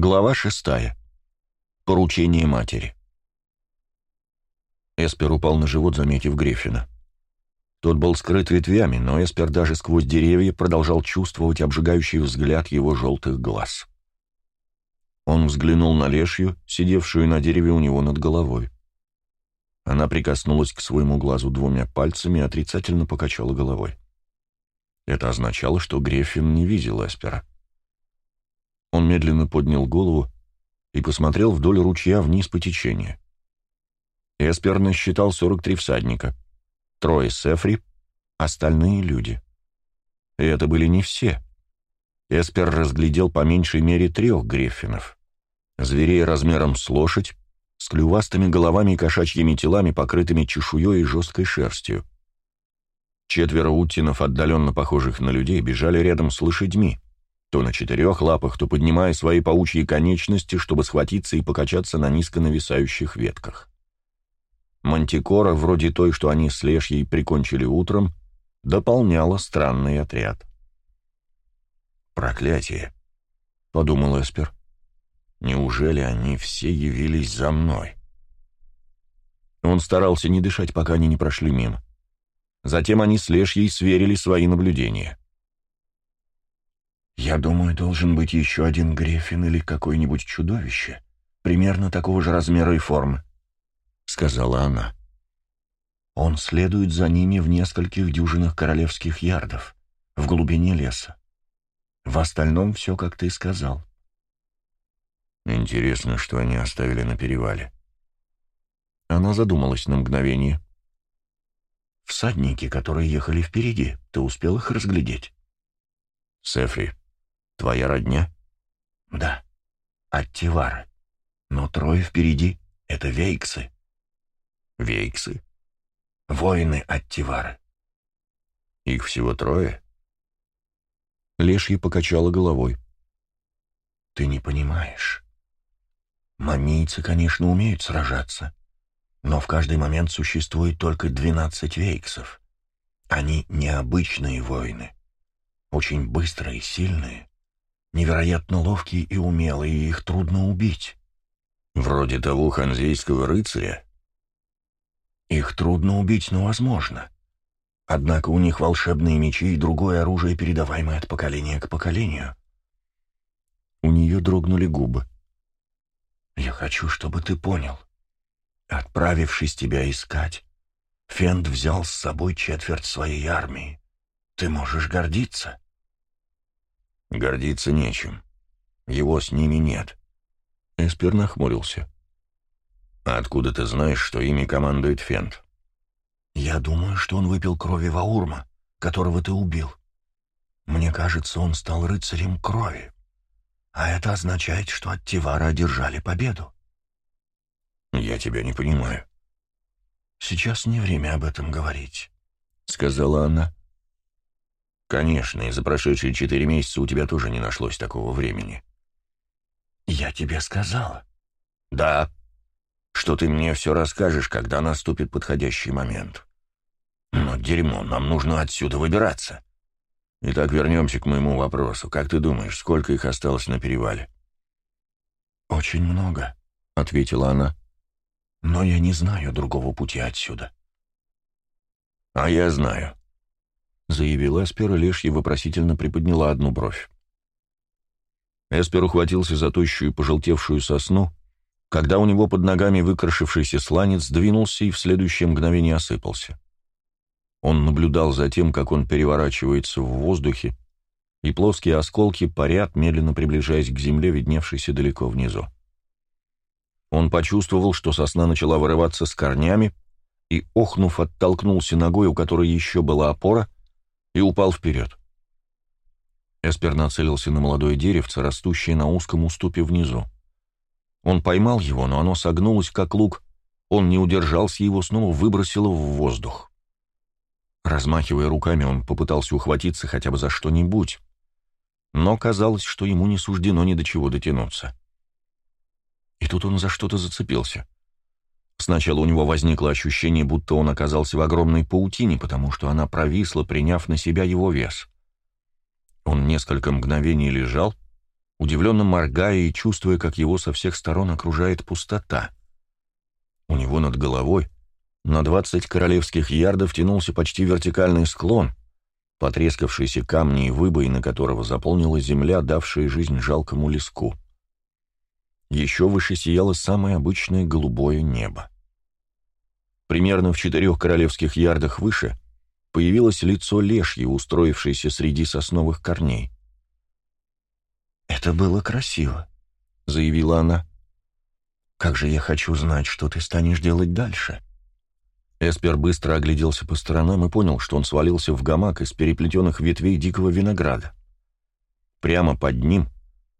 Глава шестая. Поручение матери. Эспер упал на живот, заметив Гриффина. Тот был скрыт ветвями, но Эспер даже сквозь деревья продолжал чувствовать обжигающий взгляд его желтых глаз. Он взглянул на лешью, сидевшую на дереве у него над головой. Она прикоснулась к своему глазу двумя пальцами и отрицательно покачала головой. Это означало, что Гриффин не видел Эспера. Он медленно поднял голову и посмотрел вдоль ручья вниз по течению. Эспер насчитал 43 всадника, трое Сефри, остальные люди. И это были не все. Эспер разглядел по меньшей мере трех гриффинов. Зверей размером с лошадь, с клювастыми головами и кошачьими телами, покрытыми чешуей и жесткой шерстью. Четверо утинов, отдаленно похожих на людей, бежали рядом с лошадьми, то на четырех лапах, то поднимая свои паучьи конечности, чтобы схватиться и покачаться на низко нависающих ветках. Мантикора, вроде той, что они с Лешьей прикончили утром, дополняла странный отряд. «Проклятие!» — подумал Эспер. «Неужели они все явились за мной?» Он старался не дышать, пока они не прошли мимо. Затем они с Лешьей сверили свои наблюдения. «Я думаю, должен быть еще один Гриффин или какое-нибудь чудовище, примерно такого же размера и формы», — сказала она. «Он следует за ними в нескольких дюжинах королевских ярдов, в глубине леса. В остальном все, как ты сказал». «Интересно, что они оставили на перевале». Она задумалась на мгновение. «Всадники, которые ехали впереди, ты успел их разглядеть?» «Сефри, Твоя родня? Да. Аттивары. Но трое впереди — это вейксы. Вейксы? Воины Аттивары. Их всего трое? Лешья покачала головой. Ты не понимаешь. Манийцы, конечно, умеют сражаться, но в каждый момент существует только двенадцать вейксов. Они необычные воины, очень быстрые и сильные невероятно ловкие и умелые, и их трудно убить. Вроде того ханзейского рыцаря? Их трудно убить, но возможно. Однако у них волшебные мечи и другое оружие, передаваемое от поколения к поколению. У нее дрогнули губы. «Я хочу, чтобы ты понял. Отправившись тебя искать, Фенд взял с собой четверть своей армии. Ты можешь гордиться». Гордиться нечем. Его с ними нет. Эспер нахмурился. «А откуда ты знаешь, что ими командует Фент?» «Я думаю, что он выпил крови Ваурма, которого ты убил. Мне кажется, он стал рыцарем крови. А это означает, что от Тивара одержали победу». «Я тебя не понимаю». «Сейчас не время об этом говорить», — сказала она. Конечно, и за прошедшие четыре месяца у тебя тоже не нашлось такого времени. Я тебе сказала. Да. Что ты мне все расскажешь, когда наступит подходящий момент. Но дерьмо, нам нужно отсюда выбираться. Итак, вернемся к моему вопросу. Как ты думаешь, сколько их осталось на перевале? Очень много, ответила она. Но я не знаю другого пути отсюда. А я знаю. — заявил Эспер, и Лешья вопросительно приподняла одну бровь. Эспер ухватился за тощую пожелтевшую сосну, когда у него под ногами выкрошившийся сланец сдвинулся и в следующее мгновение осыпался. Он наблюдал за тем, как он переворачивается в воздухе, и плоские осколки парят, медленно приближаясь к земле, видневшейся далеко внизу. Он почувствовал, что сосна начала вырываться с корнями, и, охнув, оттолкнулся ногой, у которой еще была опора, и упал вперед. Эспер нацелился на молодое деревце, растущее на узком уступе внизу. Он поймал его, но оно согнулось, как лук. Он не удержался, его снова выбросило в воздух. Размахивая руками, он попытался ухватиться хотя бы за что-нибудь, но казалось, что ему не суждено ни до чего дотянуться. И тут он за что-то зацепился. Сначала у него возникло ощущение, будто он оказался в огромной паутине, потому что она провисла, приняв на себя его вес. Он несколько мгновений лежал, удивленно моргая и чувствуя, как его со всех сторон окружает пустота. У него над головой на двадцать королевских ярдов тянулся почти вертикальный склон, потрескавшиеся камни и выбоины которого заполнила земля, давшая жизнь жалкому леску. Еще выше сияло самое обычное голубое небо. Примерно в четырех королевских ярдах выше появилось лицо лешьи, устроившееся среди сосновых корней. «Это было красиво», — заявила она. «Как же я хочу знать, что ты станешь делать дальше». Эспер быстро огляделся по сторонам и понял, что он свалился в гамак из переплетенных ветвей дикого винограда. Прямо под ним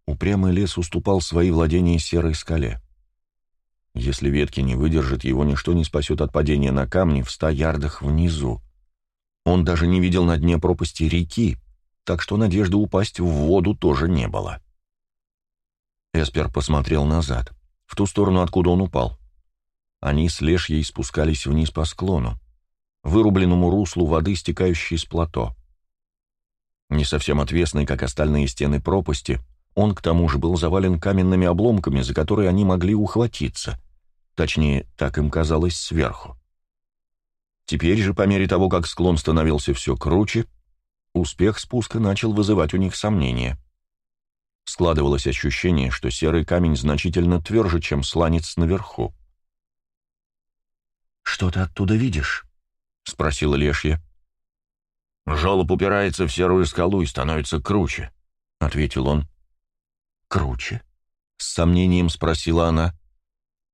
упрямый лес уступал свои владения серой скале. Если ветки не выдержат, его ничто не спасет от падения на камни в ста ярдах внизу. Он даже не видел на дне пропасти реки, так что надежды упасть в воду тоже не было. Эспер посмотрел назад, в ту сторону, откуда он упал. Они с Лешьей спускались вниз по склону, вырубленному руслу воды, стекающей с плато. Не совсем отвесный, как остальные стены пропасти, он к тому же был завален каменными обломками, за которые они могли ухватиться. Точнее, так им казалось сверху. Теперь же, по мере того, как склон становился все круче, успех спуска начал вызывать у них сомнения. Складывалось ощущение, что серый камень значительно тверже, чем сланец наверху. «Что ты оттуда видишь?» — спросила Лешья. «Жолоб упирается в серую скалу и становится круче», — ответил он. «Круче?» — с сомнением спросила она.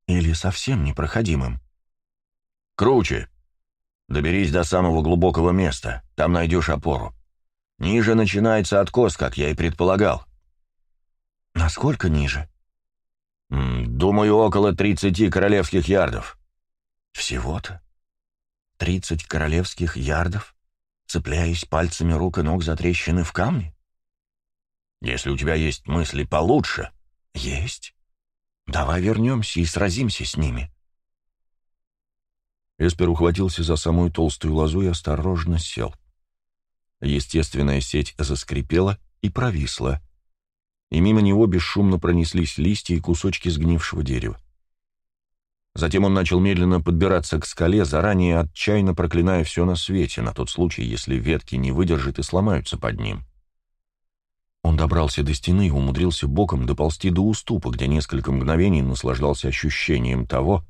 «Или совсем непроходимым?» «Круче. Доберись до самого глубокого места, там найдешь опору. Ниже начинается откос, как я и предполагал». «Насколько ниже?» «Думаю, около тридцати королевских ярдов». Всего-то? Тридцать королевских ярдов, цепляясь пальцами рук и ног за трещины в камне? Если у тебя есть мысли получше... Есть. Давай вернемся и сразимся с ними. Эспер ухватился за самую толстую лозу и осторожно сел. Естественная сеть заскрипела и провисла, и мимо него бесшумно пронеслись листья и кусочки сгнившего дерева. Затем он начал медленно подбираться к скале, заранее отчаянно проклиная все на свете, на тот случай, если ветки не выдержат и сломаются под ним. Он добрался до стены и умудрился боком доползти до уступа, где несколько мгновений наслаждался ощущением того,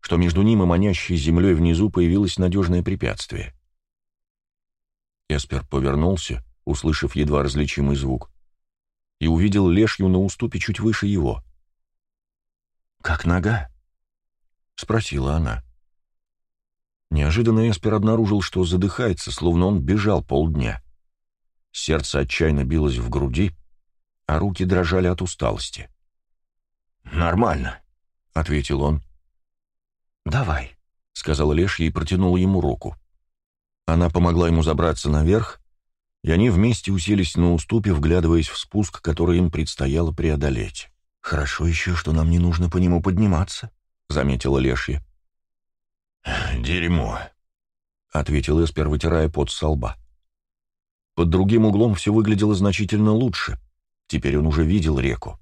что между ним и манящей землей внизу появилось надежное препятствие. Эспер повернулся, услышав едва различимый звук, и увидел лешью на уступе чуть выше его. «Как нога?» — спросила она. Неожиданно Эспер обнаружил, что задыхается, словно он бежал полдня. Сердце отчаянно билось в груди, а руки дрожали от усталости. «Нормально», — ответил он. «Давай», — сказала Лешья и протянула ему руку. Она помогла ему забраться наверх, и они вместе уселись на уступе, вглядываясь в спуск, который им предстояло преодолеть. «Хорошо еще, что нам не нужно по нему подниматься», заметила Лешья. «Дерьмо», — ответил Эспер, вытирая пот со лба. Под другим углом все выглядело значительно лучше. Теперь он уже видел реку.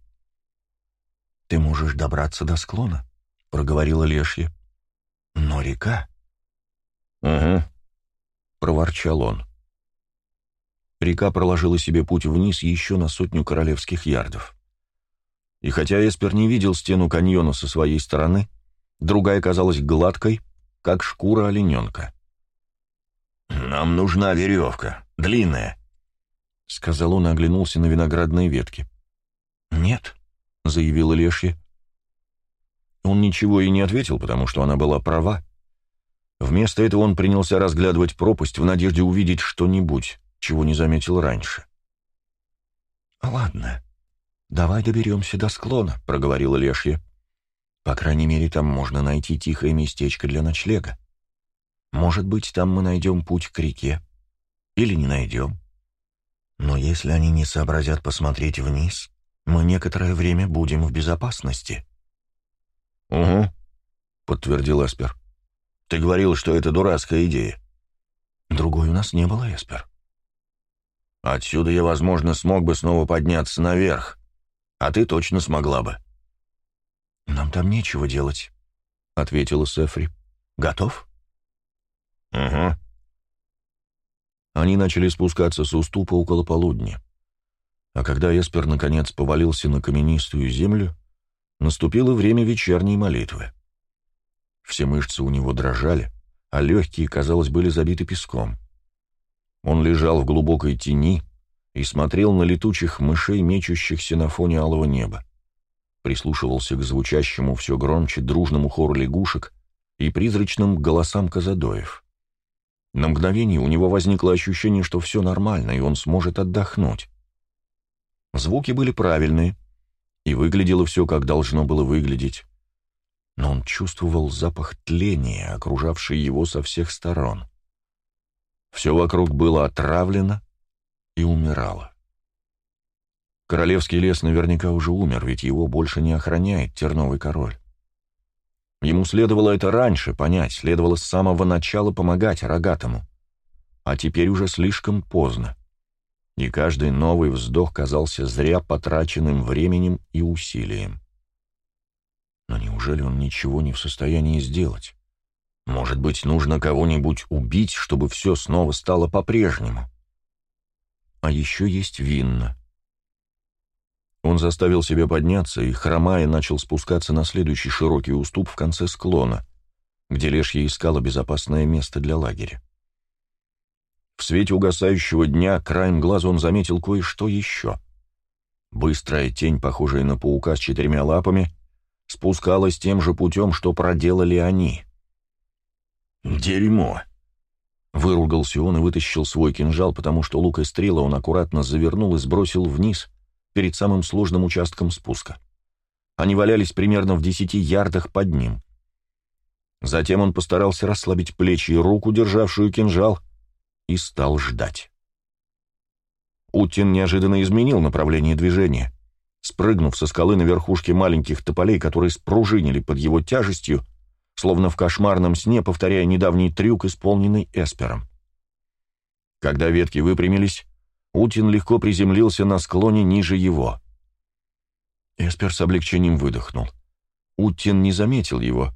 «Ты можешь добраться до склона», — проговорила Лешья. «Но река...» «Угу», — проворчал он. Река проложила себе путь вниз еще на сотню королевских ярдов. И хотя Эспер не видел стену каньона со своей стороны, другая казалась гладкой, как шкура олененка. «Нам нужна веревка, длинная», — сказал он и оглянулся на виноградные ветки. «Нет», — заявила Лешья. Он ничего и не ответил, потому что она была права. Вместо этого он принялся разглядывать пропасть в надежде увидеть что-нибудь, чего не заметил раньше. «Ладно, давай доберемся до склона», — проговорила Лешья. По крайней мере, там можно найти тихое местечко для ночлега. Может быть, там мы найдем путь к реке. Или не найдем. Но если они не сообразят посмотреть вниз, мы некоторое время будем в безопасности. — Угу, — подтвердил Эспер. — Ты говорил, что это дурацкая идея. — Другой у нас не было, Эспер. — Отсюда я, возможно, смог бы снова подняться наверх, А ты точно смогла бы». «Нам там нечего делать», — ответила Сефри. «Готов?» «Угу». Они начали спускаться с уступа около полудня. А когда Эспер наконец повалился на каменистую землю, наступило время вечерней молитвы. Все мышцы у него дрожали, а легкие, казалось, были забиты песком. Он лежал в глубокой тени и смотрел на летучих мышей, мечущихся на фоне алого неба. Прислушивался к звучащему все громче дружному хору лягушек и призрачным голосам казадоев. На мгновение у него возникло ощущение, что все нормально, и он сможет отдохнуть. Звуки были правильные, и выглядело все, как должно было выглядеть. Но он чувствовал запах тления, окружавший его со всех сторон. Все вокруг было отравлено и умирало. Королевский лес наверняка уже умер, ведь его больше не охраняет терновый король. Ему следовало это раньше понять, следовало с самого начала помогать рогатому. А теперь уже слишком поздно. И каждый новый вздох казался зря потраченным временем и усилием. Но неужели он ничего не в состоянии сделать? Может быть, нужно кого-нибудь убить, чтобы все снова стало по-прежнему? А еще есть Винна. Он заставил себя подняться и, хромая, начал спускаться на следующий широкий уступ в конце склона, где Лешья искала безопасное место для лагеря. В свете угасающего дня краем глаза он заметил кое-что еще. Быстрая тень, похожая на паука с четырьмя лапами, спускалась тем же путем, что проделали они. «Дерьмо!» Выругался он и вытащил свой кинжал, потому что лук и стрела он аккуратно завернул и сбросил вниз, перед самым сложным участком спуска. Они валялись примерно в десяти ярдах под ним. Затем он постарался расслабить плечи и руку, державшую кинжал, и стал ждать. Утин неожиданно изменил направление движения. Спрыгнув со скалы на верхушке маленьких тополей, которые спружинили под его тяжестью, словно в кошмарном сне, повторяя недавний трюк, исполненный Эспером. Когда ветки выпрямились, Утин легко приземлился на склоне ниже его. Эспер с облегчением выдохнул. Утин не заметил его.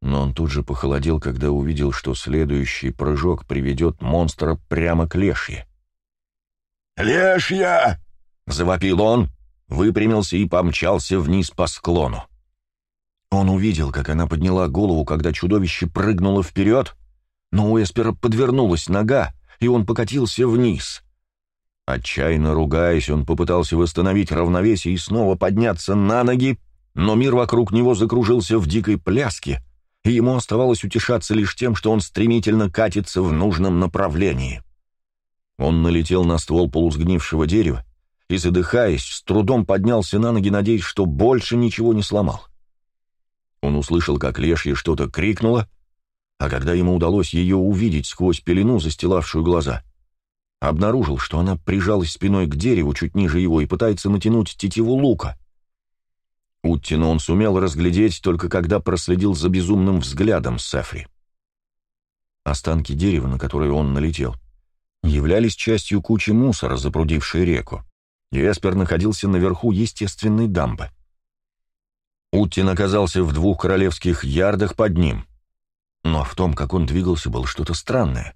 Но он тут же похолодел, когда увидел, что следующий прыжок приведет монстра прямо к лешье. «Лешья!» — завопил он, выпрямился и помчался вниз по склону. Он увидел, как она подняла голову, когда чудовище прыгнуло вперед, но у Эспера подвернулась нога, и он покатился вниз. Отчаянно ругаясь, он попытался восстановить равновесие и снова подняться на ноги, но мир вокруг него закружился в дикой пляске, и ему оставалось утешаться лишь тем, что он стремительно катится в нужном направлении. Он налетел на ствол полусгнившего дерева и, задыхаясь, с трудом поднялся на ноги, надеясь, что больше ничего не сломал. Он услышал, как лешья что-то крикнула, а когда ему удалось ее увидеть сквозь пелену, застилавшую глаза, обнаружил, что она прижалась спиной к дереву чуть ниже его и пытается натянуть тетиву лука. Уттина он сумел разглядеть, только когда проследил за безумным взглядом Сефри. Останки дерева, на которое он налетел, являлись частью кучи мусора, запрудившей реку, и Эспер находился наверху естественной дамбы. Уттин оказался в двух королевских ярдах под ним — но в том, как он двигался, было что-то странное.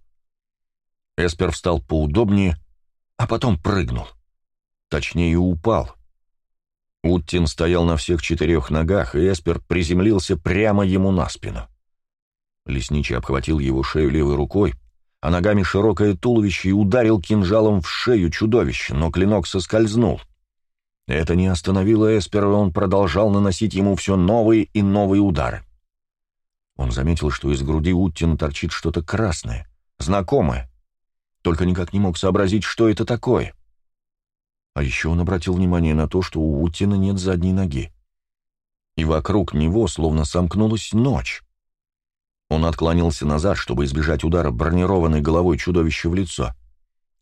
Эспер встал поудобнее, а потом прыгнул. Точнее, упал. Уттин стоял на всех четырех ногах, и Эспер приземлился прямо ему на спину. Лесничий обхватил его шею левой рукой, а ногами широкое туловище и ударил кинжалом в шею чудовища, но клинок соскользнул. Это не остановило Эспера, и он продолжал наносить ему все новые и новые удары. Он заметил, что из груди Уттина торчит что-то красное, знакомое. Только никак не мог сообразить, что это такое. А еще он обратил внимание на то, что у Уттина нет задней ноги. И вокруг него словно сомкнулась ночь. Он отклонился назад, чтобы избежать удара бронированной головой чудовища в лицо,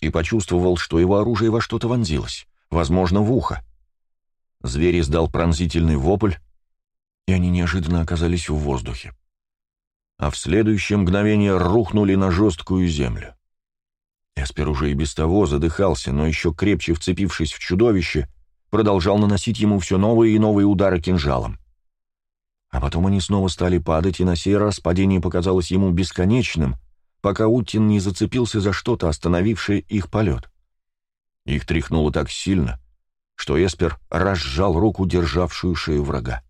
и почувствовал, что его оружие во что-то вонзилось, возможно, в ухо. Зверь издал пронзительный вопль, и они неожиданно оказались в воздухе а в следующее мгновение рухнули на жесткую землю. Эспер уже и без того задыхался, но еще крепче вцепившись в чудовище, продолжал наносить ему все новые и новые удары кинжалом. А потом они снова стали падать, и на сей раз падение показалось ему бесконечным, пока Утин не зацепился за что-то, остановившее их полет. Их тряхнуло так сильно, что Эспер разжал руку, державшую шею врага.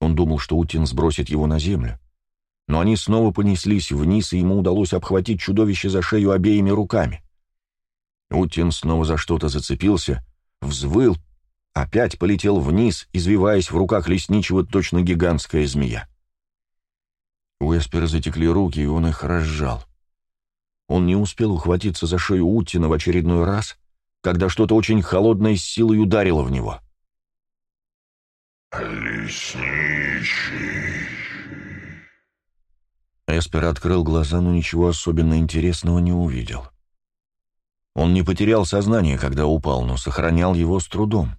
Он думал, что Утин сбросит его на землю, но они снова понеслись вниз, и ему удалось обхватить чудовище за шею обеими руками. Утин снова за что-то зацепился, взвыл, опять полетел вниз, извиваясь в руках лесничего точно гигантская змея. У Эспера затекли руки, и он их разжал. Он не успел ухватиться за шею Утина в очередной раз, когда что-то очень холодное с силой ударило в него. «Лесничий!» Эспер открыл глаза, но ничего особенно интересного не увидел. Он не потерял сознание, когда упал, но сохранял его с трудом.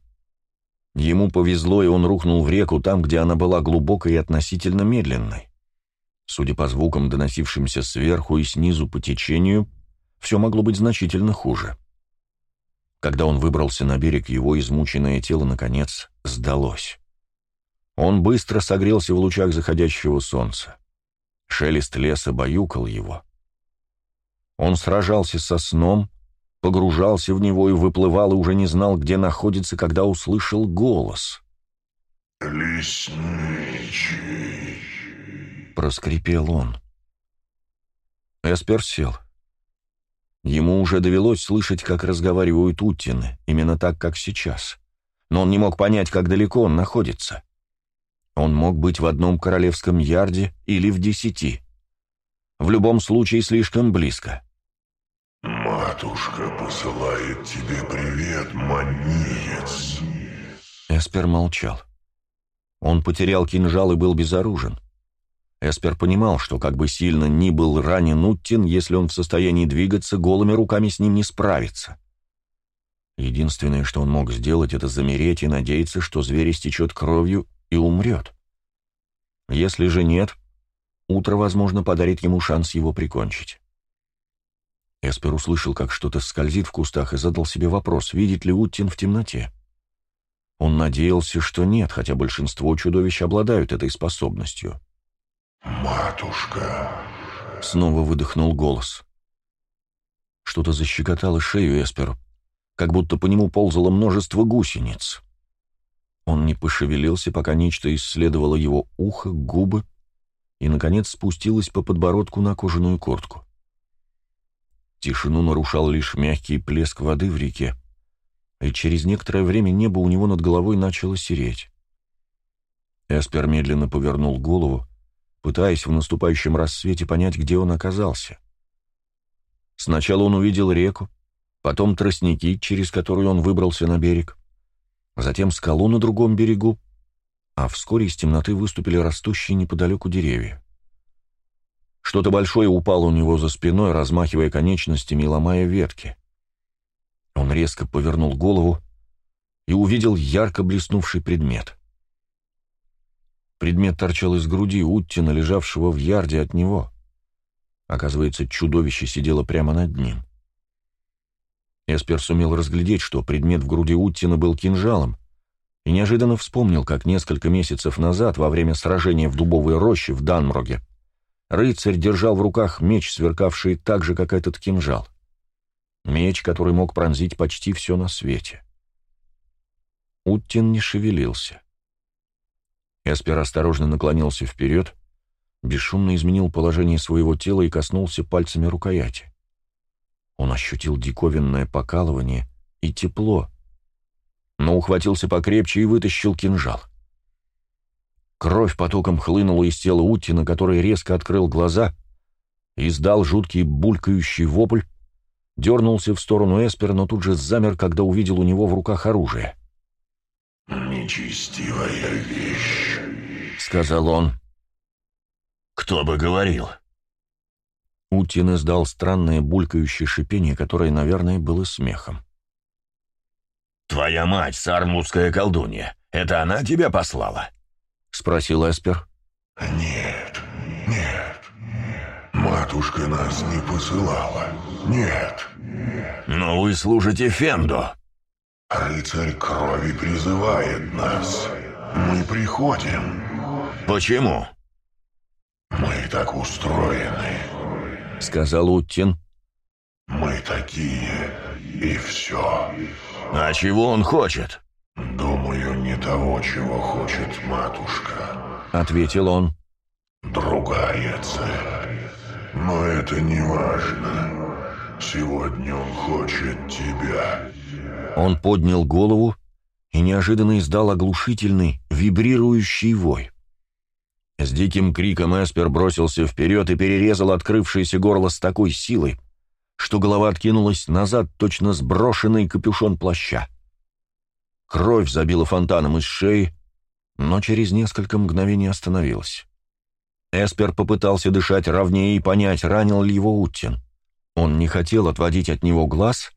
Ему повезло, и он рухнул в реку там, где она была глубокой и относительно медленной. Судя по звукам, доносившимся сверху и снизу по течению, все могло быть значительно хуже. Когда он выбрался на берег, его измученное тело, наконец, сдалось. Он быстро согрелся в лучах заходящего солнца. Шелест леса баюкал его. Он сражался со сном, погружался в него и выплывал, и уже не знал, где находится, когда услышал голос. «Лесничий!» проскрипел он. Эспер сел. Ему уже довелось слышать, как разговаривают утины, именно так, как сейчас. Но он не мог понять, как далеко он находится. Он мог быть в одном королевском ярде или в десяти. В любом случае слишком близко. «Матушка посылает тебе привет, маниец!» Эспер молчал. Он потерял кинжал и был безоружен. Эспер понимал, что как бы сильно ни был ранен Уттин, если он в состоянии двигаться, голыми руками с ним не справится. Единственное, что он мог сделать, это замереть и надеяться, что зверь истечет кровью и умрет. Если же нет, утро, возможно, подарит ему шанс его прикончить. Эспер услышал, как что-то скользит в кустах, и задал себе вопрос, видит ли Уттин в темноте. Он надеялся, что нет, хотя большинство чудовищ обладают этой способностью. «Матушка!» Снова выдохнул голос. Что-то защекотало шею Эсперу, как будто по нему ползало множество гусениц. Он не пошевелился, пока нечто исследовало его ухо, губы и, наконец, спустилось по подбородку на кожаную куртку. Тишину нарушал лишь мягкий плеск воды в реке, и через некоторое время небо у него над головой начало сереть. Эспер медленно повернул голову пытаясь в наступающем рассвете понять, где он оказался. Сначала он увидел реку, потом тростники, через которые он выбрался на берег, затем скалу на другом берегу, а вскоре из темноты выступили растущие неподалеку деревья. Что-то большое упало у него за спиной, размахивая конечностями и ломая ветки. Он резко повернул голову и увидел ярко блеснувший предмет. Предмет торчал из груди Уттина, лежавшего в ярде от него. Оказывается, чудовище сидело прямо над ним. Эспер сумел разглядеть, что предмет в груди Уттина был кинжалом, и неожиданно вспомнил, как несколько месяцев назад, во время сражения в дубовой роще в Данмроге, рыцарь держал в руках меч, сверкавший так же, как этот кинжал. Меч, который мог пронзить почти все на свете. Уттин не шевелился. Эспер осторожно наклонился вперед, бесшумно изменил положение своего тела и коснулся пальцами рукояти. Он ощутил диковинное покалывание и тепло, но ухватился покрепче и вытащил кинжал. Кровь потоком хлынула из тела Утина, который резко открыл глаза, издал жуткий булькающий вопль, дернулся в сторону Эспера, но тут же замер, когда увидел у него в руках оружие. «Нечестивая вещь», — сказал он. «Кто бы говорил?» Утин издал странное булькающее шипение, которое, наверное, было смехом. «Твоя мать, сармутская колдунья, это она тебя послала?» — спросил Эспер. «Нет, нет, матушка нас не посылала, нет». «Но вы служите Фенду». Рыцарь крови призывает нас. Мы приходим. Почему? Мы так устроены. Сказал Уттин. Мы такие, и все. А чего он хочет? Думаю, не того, чего хочет матушка. Ответил он. Другая цель. Но это не важно. Сегодня он хочет тебя. Он поднял голову и неожиданно издал оглушительный, вибрирующий вой. С диким криком Эспер бросился вперед и перерезал открывшееся горло с такой силой, что голова откинулась назад, точно сброшенный капюшон плаща. Кровь забила фонтаном из шеи, но через несколько мгновений остановилась. Эспер попытался дышать ровнее и понять, ранил ли его Уттин. Он не хотел отводить от него глаз,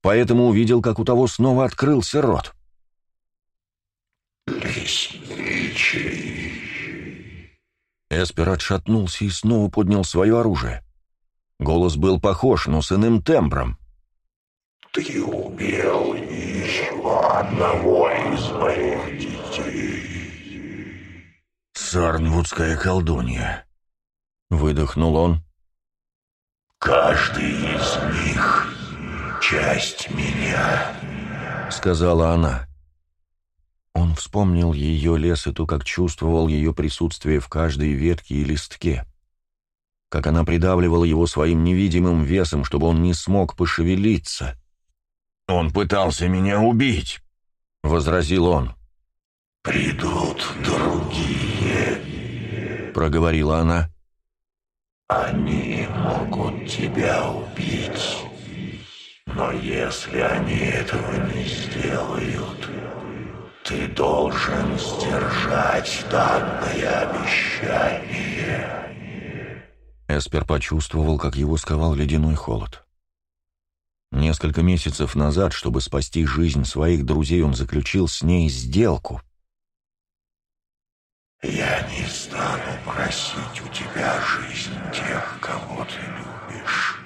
поэтому увидел, как у того снова открылся рот. Лесничий. Эспер отшатнулся и снова поднял свое оружие. Голос был похож, но с иным тембром. Ты убил еще одного из моих детей. «Сарнвудская колдунья», — выдохнул он. Каждый из них — часть меня. — сказала она. Он вспомнил ее лес и то, как чувствовал ее присутствие в каждой ветке и листке. Как она придавливала его своим невидимым весом, чтобы он не смог пошевелиться. «Он пытался меня убить», — возразил он. Придут другие. — проговорила она. Они могут тебя убить. Но если они этого не сделают, ты должен сдержать данное обещание. Эспер почувствовал, как его сковал ледяной холод. Несколько месяцев назад, чтобы спасти жизнь своих друзей, он заключил с ней сделку. Я не стану просить у тебя жизнь тех, кого ты любишь,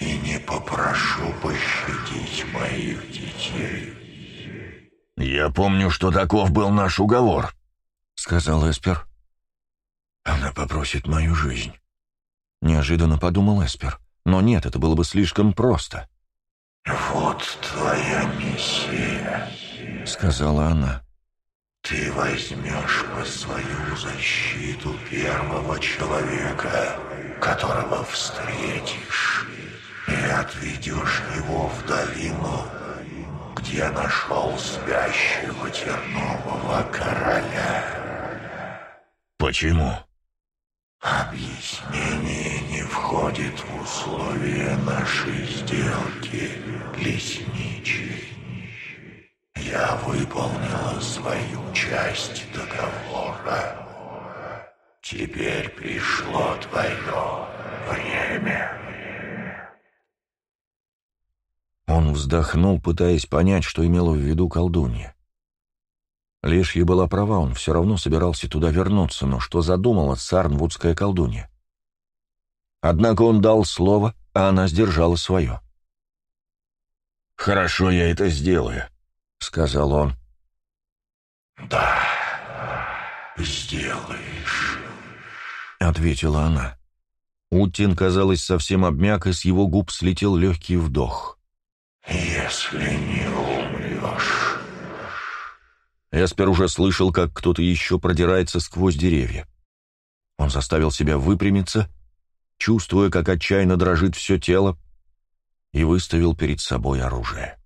и не попрошу пощадить моих детей. «Я помню, что таков был наш уговор», — сказал Эспер. «Она попросит мою жизнь», — неожиданно подумал Эспер. «Но нет, это было бы слишком просто», Вот твоя миссия. — сказала она. Ты возьмешь под свою защиту первого человека, которого встретишь, и отведешь его в долину, где нашел спящего тернового короля. «Почему?» Объяснение не входит в условия нашей сделки, лесничий. Я выполнила свою часть договора. Теперь пришло твое время. Он вздохнул, пытаясь понять, что имела в виду колдунья. Лишья была права, он все равно собирался туда вернуться, но что задумала сарнвудская колдунья? Однако он дал слово, а она сдержала свое. «Хорошо, я это сделаю», — сказал он. Да, сделаешь. — ответила она. Утин, казалось, совсем обмяк, и с его губ слетел легкий вдох. Если не умрешь. Эспер уже слышал, как кто-то еще продирается сквозь деревья. Он заставил себя выпрямиться, чувствуя, как отчаянно дрожит все тело, и выставил перед собой оружие.